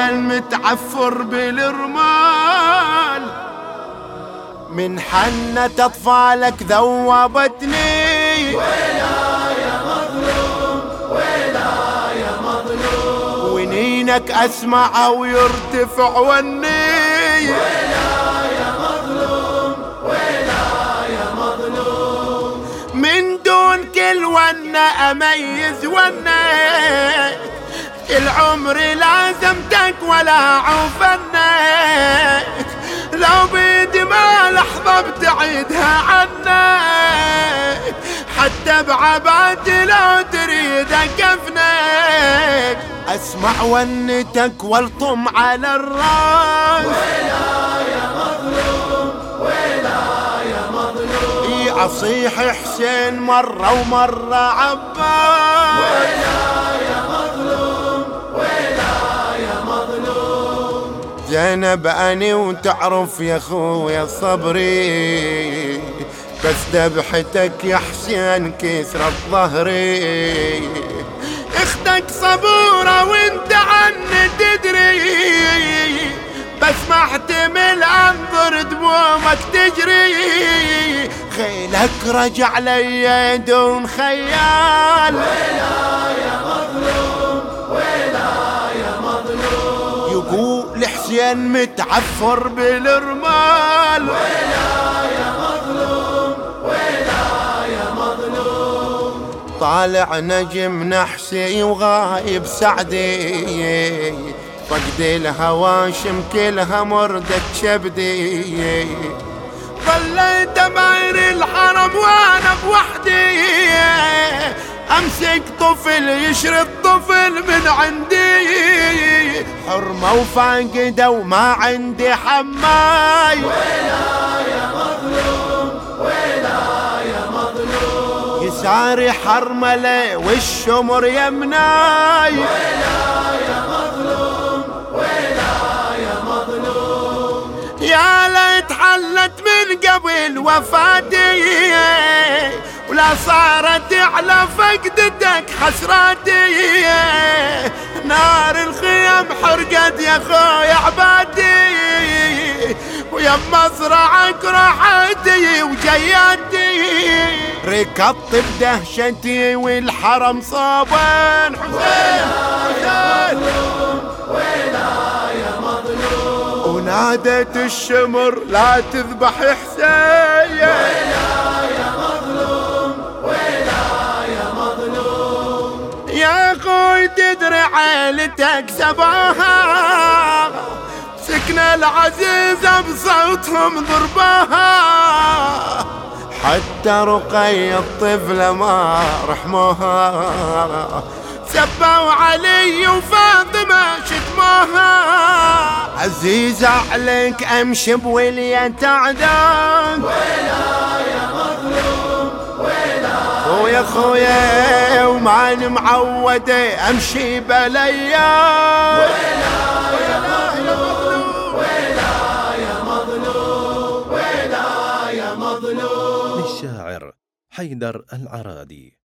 حسين متعفر بالرمال. من حنة أطفالك ذوبتني ويلا يا مظلوم ويلا يا مظلوم ونينك أسمع ويرتفع وني. ويلا يا مظلوم ويلا يا مظلوم من دون كل ونة أميز ونك العمر لازمتك ولا عوفنك. لو بيدي ما لحظة بتعيدها عنك. حتى بعباد لو تريد أكفنك أسمع ونتك والطم على الراس. ويلا يا مظلوم ويلا يا مظلوم. أصيح حسين مرة ومرة عباس. ويلا زينب أني وتعرف يا خويا صبري بس ذبحتك يا حسين كسرت ظهري أختك صبورة وانت عني تدري بس ما احتمل أنظر دمومك تجري. خيلك رجع لي دون خيال. ويلا يا حسين متعفر بالرمال. ويلا يا مظلوم ويلا يا مظلوم طالع نجم نحسي وغايب سعدي. فقد الهواشم كلها مردت شبدي. ظليت بين الحرم وأنا بوحدي. أمسك طفل يشري الطفل من عندي. حرمة وفاقده وما عندي حماي. ويلا يا مظلوم ويلا يا مظلوم يساري حرمله والشمر يمناي. ويلا يا مظلوم ويلا يا مظلوم يا ليت حلت من قبل وفاتي. ولا صارت على فقدتك حسراتي نار الخيم حرقت يا خويا عبادي. ويا مزرعك راحتي وجياتي ركضت بدهشتي والحرم صابن. حسين ونادت الشمر لا تذبح حسين. تدري عيلتك سباها. سكن العزيزة بصوتهم ضرباها. حتى رقي الطفلة ما رحموها. سبوا علي وفاطمة شتموها. عزيزة عليك أمشي بولية تعدان ويلا خويا وماني معودة أمشي بليال يا يا يا حيدر العرادي.